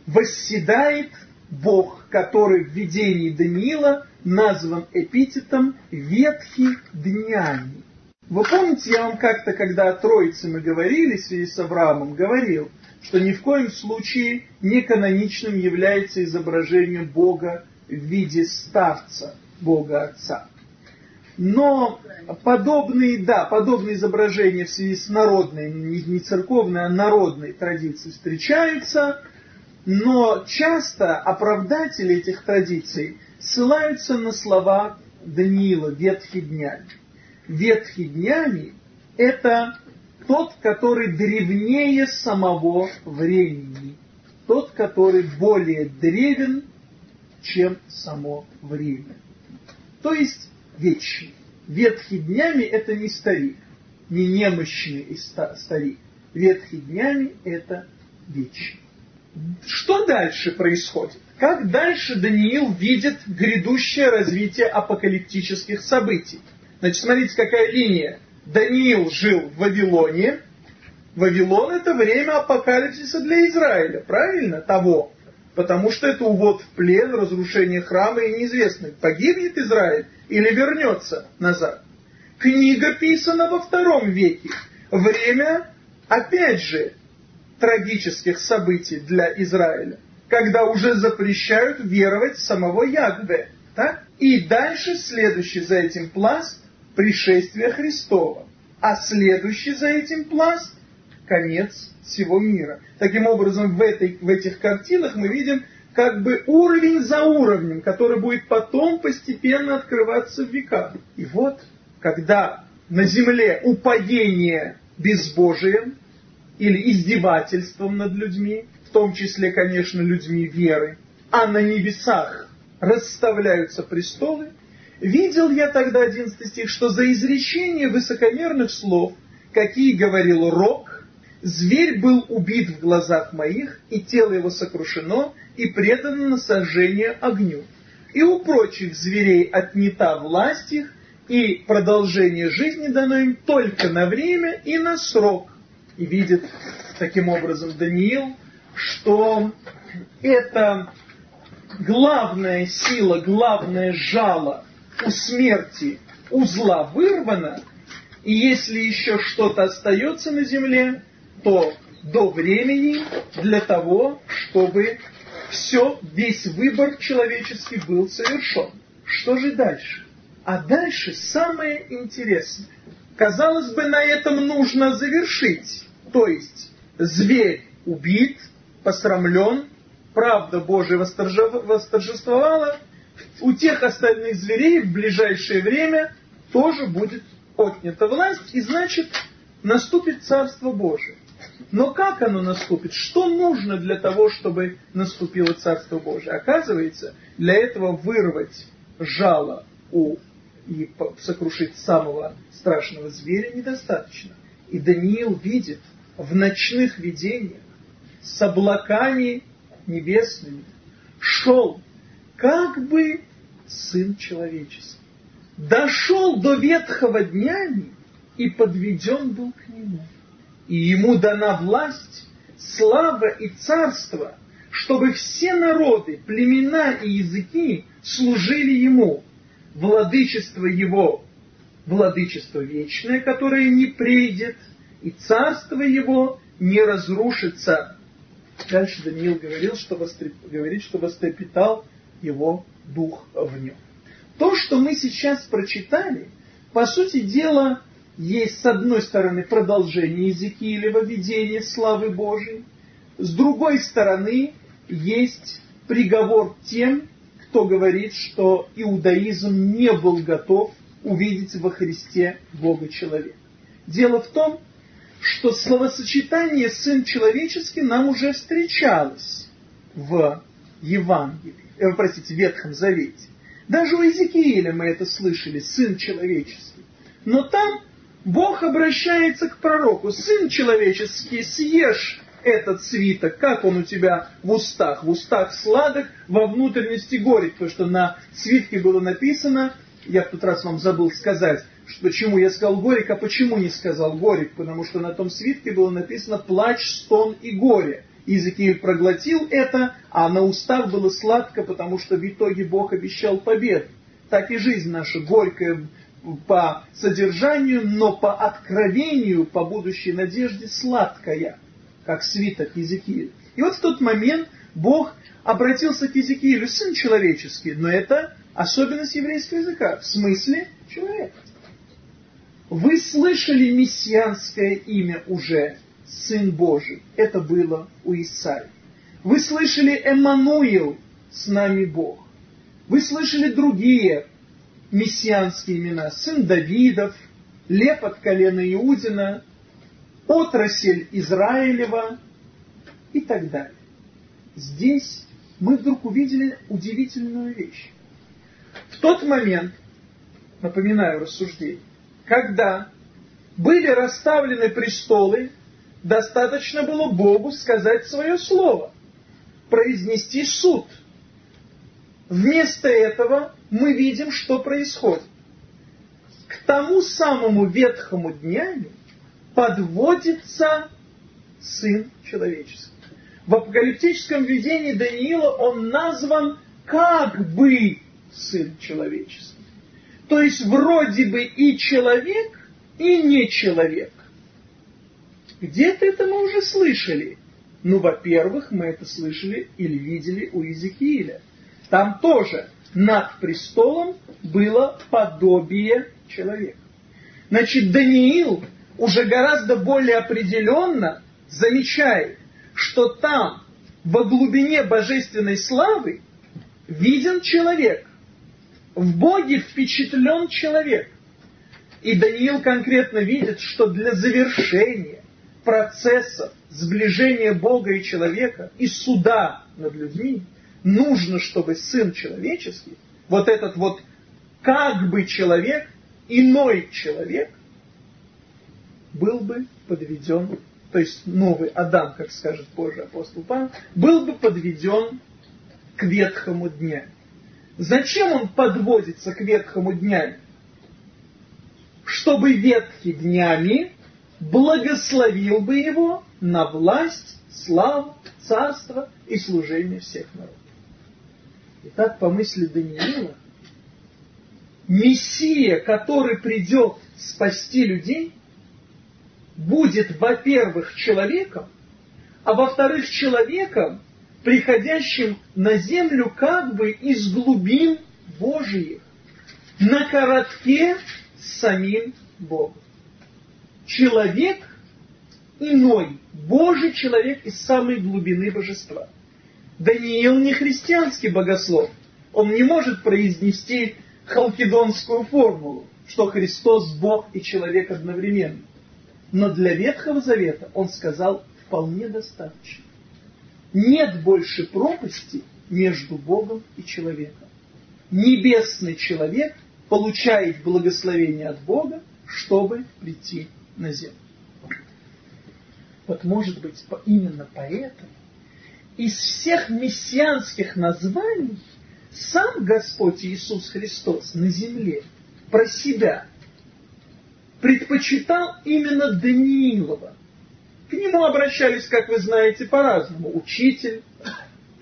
восседает Бог, который в видении Даниила назван эпитетом «ветхий днями». Вы помните, я вам как-то, когда о Троице мы говорили в связи с Авраамом, говорил, что ни в коем случае не каноничным является изображение Бога в виде старца, Бога Отца. Но подобные, да, подобные изображения в связи с народной, не церковной, а народной традицией встречаются, но часто оправдатели этих традиций ссылаются на слова Даниила «ветхи днями». «Ветхи днями» – это тот, который древнее самого времени, тот, который более древен, чем само время. То есть вечный. Ветхий днями – это не старик, не немощный старик. Ветхий днями – это вечный. Что дальше происходит? Как дальше Даниил видит грядущее развитие апокалиптических событий? Значит, смотрите, какая линия. Даниил жил в Вавилоне. Вавилон это время апокалипсиса для Израиля, правильно? Того. Потому что это увод в плен, разрушение храма и неизвестно, погибнет Израиль или вернется назад. Книга писана во втором веке. Время, опять же, трагических событий для Израиля, когда уже запрещают веровать самого Ягве. Так? И дальше следующий за этим пласт – пришествие Христова. А следующий за этим пласт – конец всего мира. Таким образом, в, этой, в этих картинах мы видим как бы уровень за уровнем, который будет потом постепенно открываться в веках. И вот, когда на земле упадение безбожием, или издевательством над людьми, в том числе, конечно, людьми веры, а на небесах расставляются престолы, видел я тогда, 11 стих, что за изречение высокомерных слов, какие говорил Рок, зверь был убит в глазах моих, и тело его сокрушено, и предано на сожжение огню. И у прочих зверей отнята власть их, и продолжение жизни дано им только на время и на срок, и видит таким образом Даниил, что это главная сила, главное жало у смерти у зла вырвано, и если еще что-то остается на земле, то до времени для того, чтобы все, весь выбор человеческий был совершен. Что же дальше? А дальше самое интересное. Казалось бы, на этом нужно завершить. То есть зверь убит, посрамлен, правда Божия восторжествовала, у тех остальных зверей в ближайшее время тоже будет отнята власть, и значит наступит Царство Божие. Но как оно наступит? Что нужно для того, чтобы наступило Царство Божие? Оказывается, для этого вырвать жало у и сокрушить самого страшного зверя недостаточно. И Даниил видит, в ночных видениях с облаками небесными шел как бы Сын Человеческий. Дошел до ветхого днями и подведен был к Нему. И Ему дана власть, слава и царство, чтобы все народы, племена и языки служили Ему. Владычество Его, владычество вечное, которое не придет, и царство его не разрушится. Дальше Даниил говорил, что востреп... говорит, что вострепетал его дух в нем. То, что мы сейчас прочитали, по сути дела, есть с одной стороны продолжение Иезекиилева видение славы Божией, с другой стороны есть приговор тем, кто говорит, что иудаизм не был готов увидеть во Христе Бога человека. Дело в том, что словосочетание «сын человеческий» нам уже встречалось в Евангелии, э, простите, в Ветхом Завете. Даже у Иезекииля мы это слышали, сын человеческий. Но там Бог обращается к пророку, сын человеческий, съешь этот свиток, как он у тебя в устах? В устах сладок, во внутренности горек, потому что на свитке было написано, я в тот раз вам забыл сказать, что, почему я сказал горек, а почему не сказал горек, потому что на том свитке было написано плач, стон и горе. Иезекииль проглотил это, а на устах было сладко, потому что в итоге Бог обещал победу. Так и жизнь наша горькая по содержанию, но по откровению, по будущей надежде сладкая как свиток Езекииля. И вот в тот момент Бог обратился к Езекиилю, сын человеческий, но это особенность еврейского языка, в смысле человека. Вы слышали мессианское имя уже, Сын Божий. Это было у Исаии. Вы слышали Эммануил, с нами Бог. Вы слышали другие мессианские имена. Сын Давидов, Лев от колена Иудина, отрасль Израилева и так далее. Здесь мы вдруг увидели удивительную вещь. В тот момент, напоминаю рассуждение, когда были расставлены престолы, достаточно было Богу сказать свое слово, произнести суд. Вместо этого мы видим, что происходит. К тому самому ветхому дняню подводится Сын Человеческий. В апокалиптическом видении Даниила он назван как бы Сын Человеческий. То есть вроде бы и человек, и не человек. Где-то это мы уже слышали. Ну, во-первых, мы это слышали или видели у Иезекииля. Там тоже над престолом было подобие человека. Значит, Даниил уже гораздо более определенно замечает, что там, во глубине божественной славы, виден человек. В Боге впечатлен человек. И Даниил конкретно видит, что для завершения процесса сближения Бога и человека и суда над людьми нужно, чтобы Сын Человеческий, вот этот вот как бы человек, иной человек, был бы подведен, то есть новый Адам, как скажет позже апостол Павел, был бы подведен к ветхому дня. Зачем он подводится к ветхому дня? Чтобы ветхий днями благословил бы его на власть, славу, царство и служение всех народов. Итак, по мысли Даниила, Мессия, который придет спасти людей, будет, во-первых, человеком, а во-вторых, человеком, приходящим на землю как бы из глубин Божиих, на коротке с самим Богом. Человек иной, Божий человек из самой глубины божества. Даниил не христианский богослов. Он не может произнести халкидонскую формулу, что Христос Бог и человек одновременно. Но для Ветхого Завета он сказал вполне достаточно. Нет больше пропасти между Богом и человеком. Небесный человек получает благословение от Бога, чтобы прийти на землю. Вот может быть именно поэтому из всех мессианских названий сам Господь Иисус Христос на земле про себя предпочитал именно Даниилова. К нему обращались, как вы знаете, по-разному. Учитель,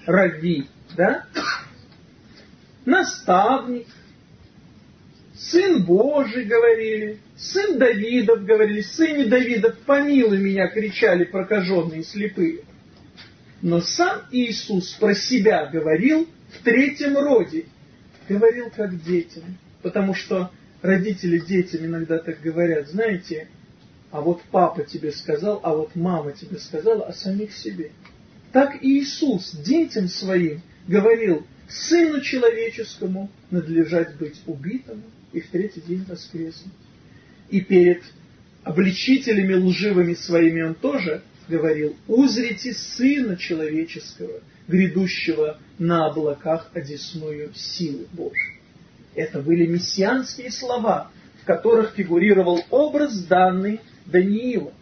рави, да? Наставник, Сын Божий говорили, сын Давидов говорили, сыне Давидов, помилуй меня, кричали прокаженные слепые. Но сам Иисус про себя говорил в третьем роде. Говорил как детям, потому что родители детям иногда так говорят, знаете, а вот папа тебе сказал, а вот мама тебе сказала о самих себе. Так и Иисус детям своим говорил, Сыну человеческому надлежать быть убитому и в третий день воскреснуть. И перед обличителями лживыми своими он тоже говорил, узрите Сына Человеческого, грядущего на облаках одесную силы Божьей. Это были мессианские слова, в которых фигурировал образ данный Даниила.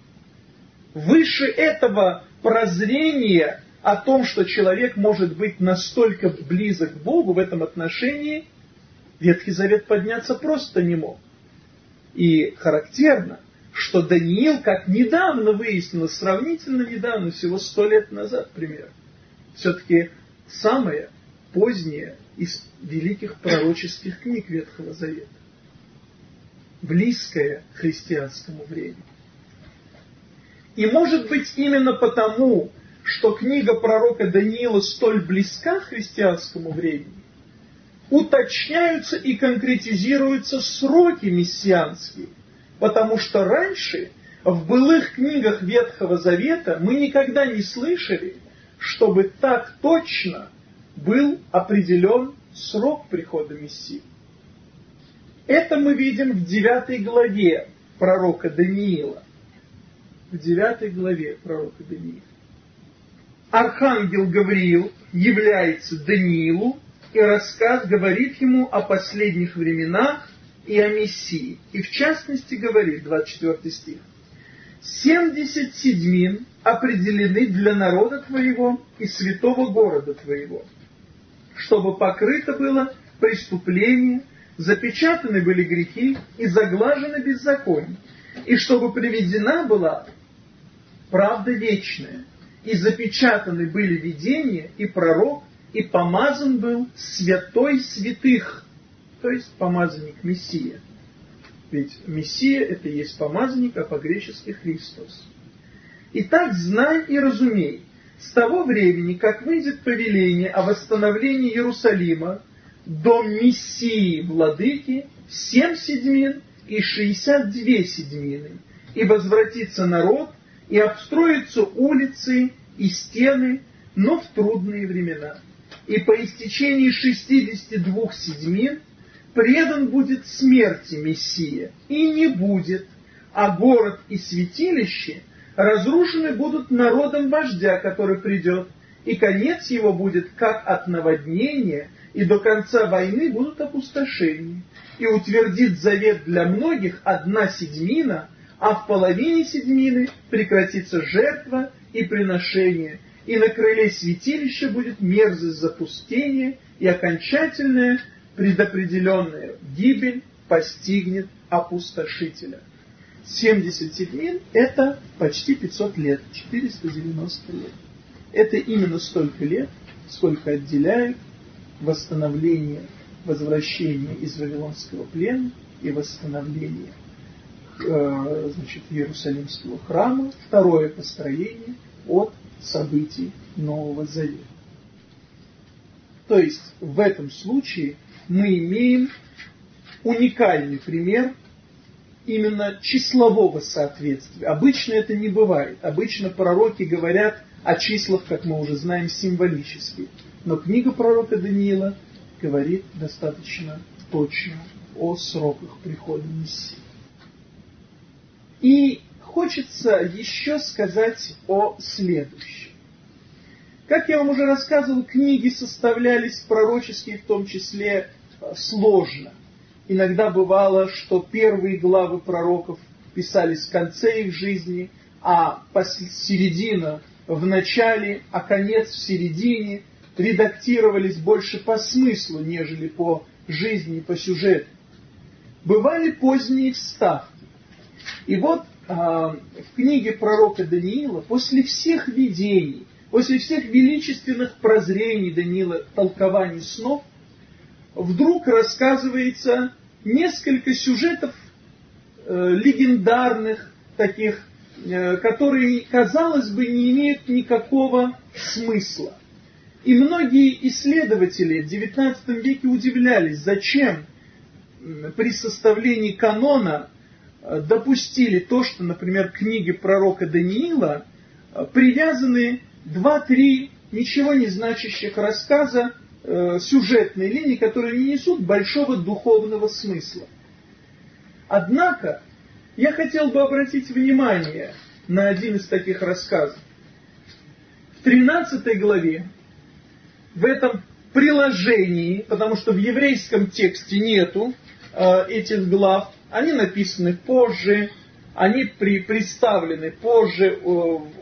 Выше этого прозрения о том, что человек может быть настолько близок к Богу в этом отношении, Ветхий Завет подняться просто не мог. И характерно, что Даниил, как недавно выяснилось, сравнительно недавно, всего сто лет назад примерно, все-таки самая поздняя из великих пророческих книг Ветхого Завета, близкая к христианскому времени. И может быть именно потому, что книга пророка Даниила столь близка к христианскому времени, уточняются и конкретизируются сроки мессианские, потому что раньше в былых книгах Ветхого Завета мы никогда не слышали, чтобы так точно был определен срок прихода Мессии. Это мы видим в девятой главе пророка Даниила. В девятой главе пророка Даниила. Архангел Гавриил является Даниилу, и рассказ говорит ему о последних временах и о Мессии. И в частности говорит, 24 стих, «Семьдесят седьмин определены для народа твоего и святого города твоего, чтобы покрыто было преступление, запечатаны были грехи и заглажены беззаконие, и чтобы приведена была правда вечная, и запечатаны были видения и пророк, и помазан был святой святых, то есть помазанник Мессия. Ведь Мессия это и есть помазанник, а по-гречески Христос. Итак, знай и разумей, с того времени, как выйдет повеление о восстановлении Иерусалима, до Мессии Владыки семь седьмин и шестьдесят две седьмины, и возвратится народ, и обстроятся улицы и стены, но в трудные времена. И по истечении шестидесяти двух седьмин предан будет смерти Мессия, и не будет, а город и святилище – разрушены будут народом вождя, который придет, и конец его будет как от наводнения, и до конца войны будут опустошения. И утвердит завет для многих одна седьмина, а в половине седьмины прекратится жертва и приношение, и на крыле святилища будет мерзость запустения, и окончательная предопределенная гибель постигнет опустошителя. 70 седмин – это почти 500 лет, 490 лет. Это именно столько лет, сколько отделяет восстановление, возвращение из Вавилонского плена и восстановление э, значит, Иерусалимского храма, второе построение от событий Нового Завета. То есть в этом случае мы имеем уникальный пример именно числового соответствия. Обычно это не бывает. Обычно пророки говорят о числах, как мы уже знаем, символически. Но книга пророка Даниила говорит достаточно точно о сроках прихода Мессии. И хочется еще сказать о следующем. Как я вам уже рассказывал, книги составлялись пророческие, в том числе э, сложно – Иногда бывало, что первые главы пророков писались в конце их жизни, а середина в начале, а конец в середине редактировались больше по смыслу, нежели по жизни по сюжету. Бывали поздние вставки. И вот а, в книге пророка Даниила после всех видений, после всех величественных прозрений Даниила, толкований снов, вдруг рассказывается несколько сюжетов э, легендарных таких, э, которые, казалось бы, не имеют никакого смысла. И многие исследователи в XIX веке удивлялись, зачем при составлении канона э, допустили то, что, например, книги пророка Даниила э, привязаны два-три ничего не значащих рассказа э, сюжетной линии, которые не несут большого духовного смысла. Однако, я хотел бы обратить внимание на один из таких рассказов. В 13 главе, в этом приложении, потому что в еврейском тексте нету э, этих глав, они написаны позже, они при, представлены позже э,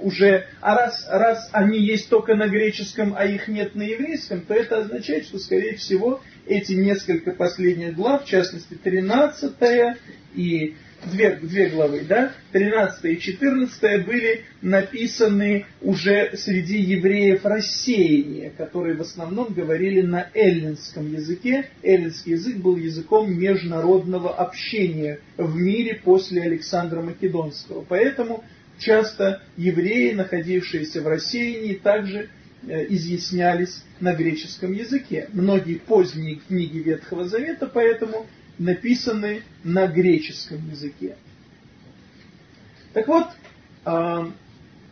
уже, а раз, раз они есть только на греческом, а их нет на еврейском, то это означает, что, скорее всего, эти несколько последних глав, в частности, 13 и две, две главы, да, 13 и 14 были написаны уже среди евреев рассеяния, которые в основном говорили на эллинском языке. Эллинский язык был языком международного общения в мире после Александра Македонского. Поэтому часто евреи, находившиеся в рассеянии, также э, изъяснялись на греческом языке. Многие поздние книги Ветхого Завета поэтому написаны на греческом языке. Так вот, а,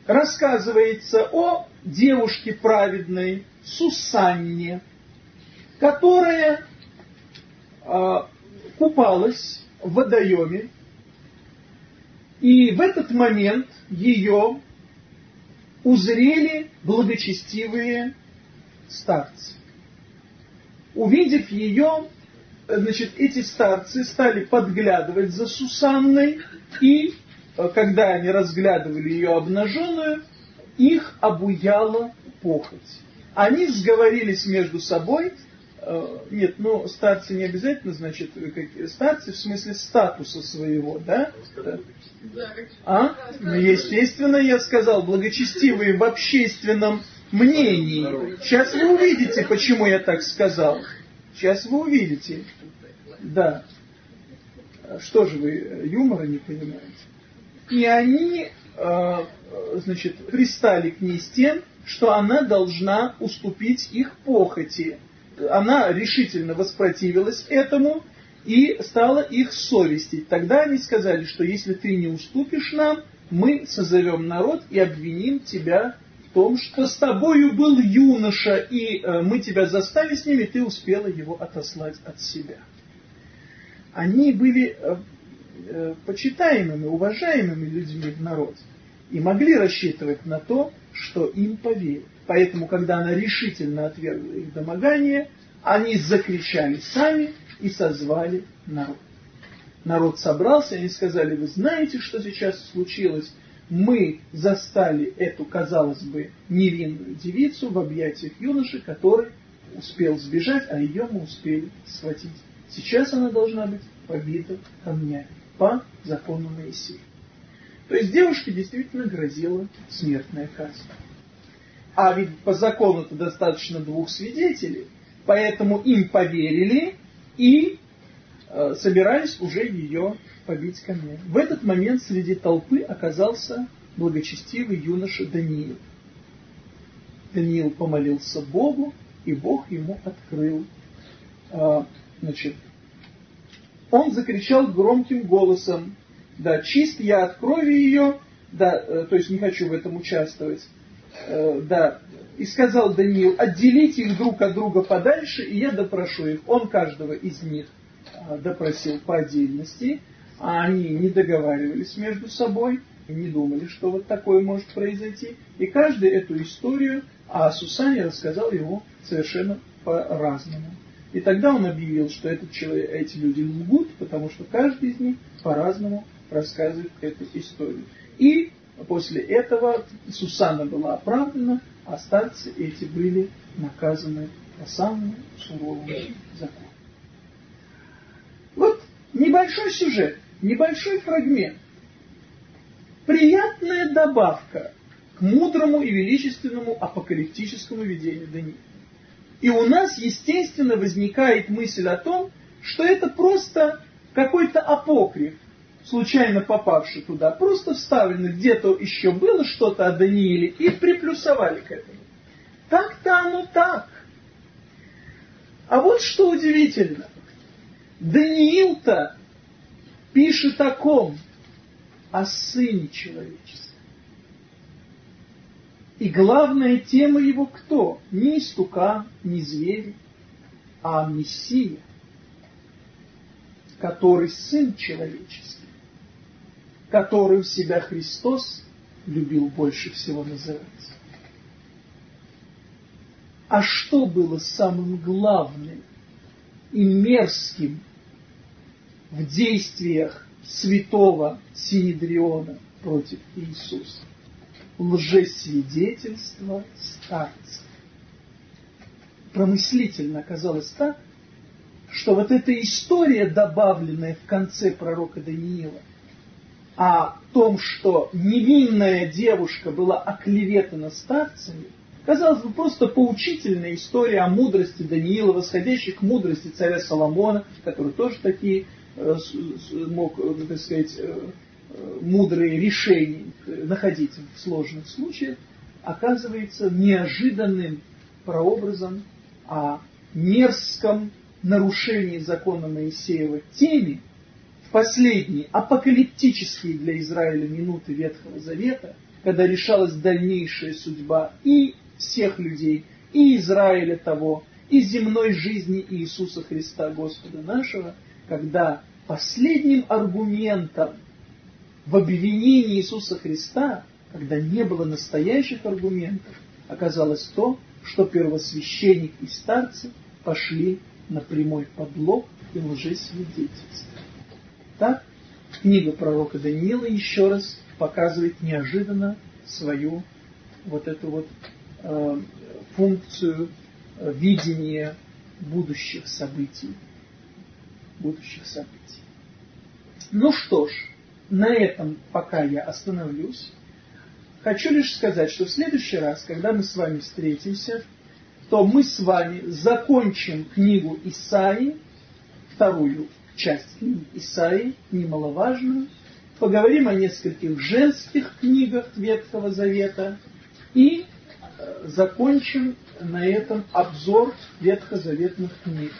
рассказывается о девушке праведной Сусанне, которая а, купалась в водоеме, и в этот момент ее узрели благочестивые старцы. Увидев ее, значит, эти старцы стали подглядывать за Сусанной, и э, когда они разглядывали ее обнаженную, их обуяла похоть. Они сговорились между собой, э, нет, ну, старцы не обязательно, значит, как, старцы в смысле статуса своего, да? А? Ну, естественно, я сказал, благочестивые в общественном мнении. Сейчас вы увидите, почему я так сказал. Сейчас вы увидите. Да. Что же вы юмора не понимаете? И они, э, значит, пристали к ней с тем, что она должна уступить их похоти. Она решительно воспротивилась этому и стала их совестить. Тогда они сказали, что если ты не уступишь нам, мы созовем народ и обвиним тебя том, что с тобою был юноша, и э, мы тебя застали с ними, ты успела его отослать от себя. Они были э, э, почитаемыми, уважаемыми людьми в народе и могли рассчитывать на то, что им поверят. Поэтому, когда она решительно отвергла их домогание, они закричали сами и созвали народ. Народ собрался, и они сказали, вы знаете, что сейчас случилось? Мы застали эту, казалось бы, невинную девицу в объятиях юноши, который успел сбежать, а ее мы успели схватить. Сейчас она должна быть побита камнями по закону Моисея. То есть девушке действительно грозила смертная казнь. А ведь по закону-то достаточно двух свидетелей, поэтому им поверили и э, собирались уже ее побить камнями. В этот момент среди толпы оказался благочестивый юноша Даниил. Даниил помолился Богу, и Бог ему открыл. А, значит, он закричал громким голосом, да, чист я от крови ее, да, э, то есть не хочу в этом участвовать, э, да, и сказал Даниил, отделите их друг от друга подальше, и я допрошу их. Он каждого из них а, допросил по отдельности, а они не договаривались между собой, не думали, что вот такое может произойти. И каждый эту историю а Сусане рассказал ему совершенно по-разному. И тогда он объявил, что этот человек, эти люди лгут, потому что каждый из них по-разному рассказывает эту историю. И после этого Сусана была оправдана, а старцы эти были наказаны по самому суровому закону. Вот небольшой сюжет небольшой фрагмент. Приятная добавка к мудрому и величественному апокалиптическому видению Даниила. И у нас, естественно, возникает мысль о том, что это просто какой-то апокриф, случайно попавший туда, просто вставлено где-то еще было что-то о Данииле и приплюсовали к этому. Так-то оно так. А вот что удивительно. Даниил-то пишет о ком? О Сыне Человеческом. И главная тема его кто? Не истука, не звери, а Мессия, который Сын Человеческий, которым себя Христос любил больше всего называть. А что было самым главным и мерзким в действиях святого Синедриона против Иисуса. Лжесвидетельство старца. Промыслительно оказалось так, что вот эта история, добавленная в конце пророка Даниила, о том, что невинная девушка была оклеветана старцами – Казалось бы, просто поучительная история о мудрости Даниила, восходящей к мудрости царя Соломона, который тоже такие мог, э, так сказать, э, мудрые решения находить в сложных случаях, оказывается неожиданным прообразом о мерзком нарушении закона Моисеева теме, в последние апокалиптические для Израиля минуты Ветхого Завета, когда решалась дальнейшая судьба и всех людей, и Израиля того, и земной жизни Иисуса Христа Господа нашего, когда последним аргументом в обвинении Иисуса Христа, когда не было настоящих аргументов, оказалось то, что первосвященник и старцы пошли на прямой подлог и лжесвидетельство. Так, книга пророка Даниила еще раз показывает неожиданно свою вот эту вот Э, функцию э, видения будущих событий. Будущих событий. Ну что ж, на этом пока я остановлюсь. Хочу лишь сказать, что в следующий раз, когда мы с вами встретимся, то мы с вами закончим книгу Исаии, вторую часть книги Исаии, немаловажную, поговорим о нескольких женских книгах Ветхого Завета и закончим на этом обзор ветхозаветных книг.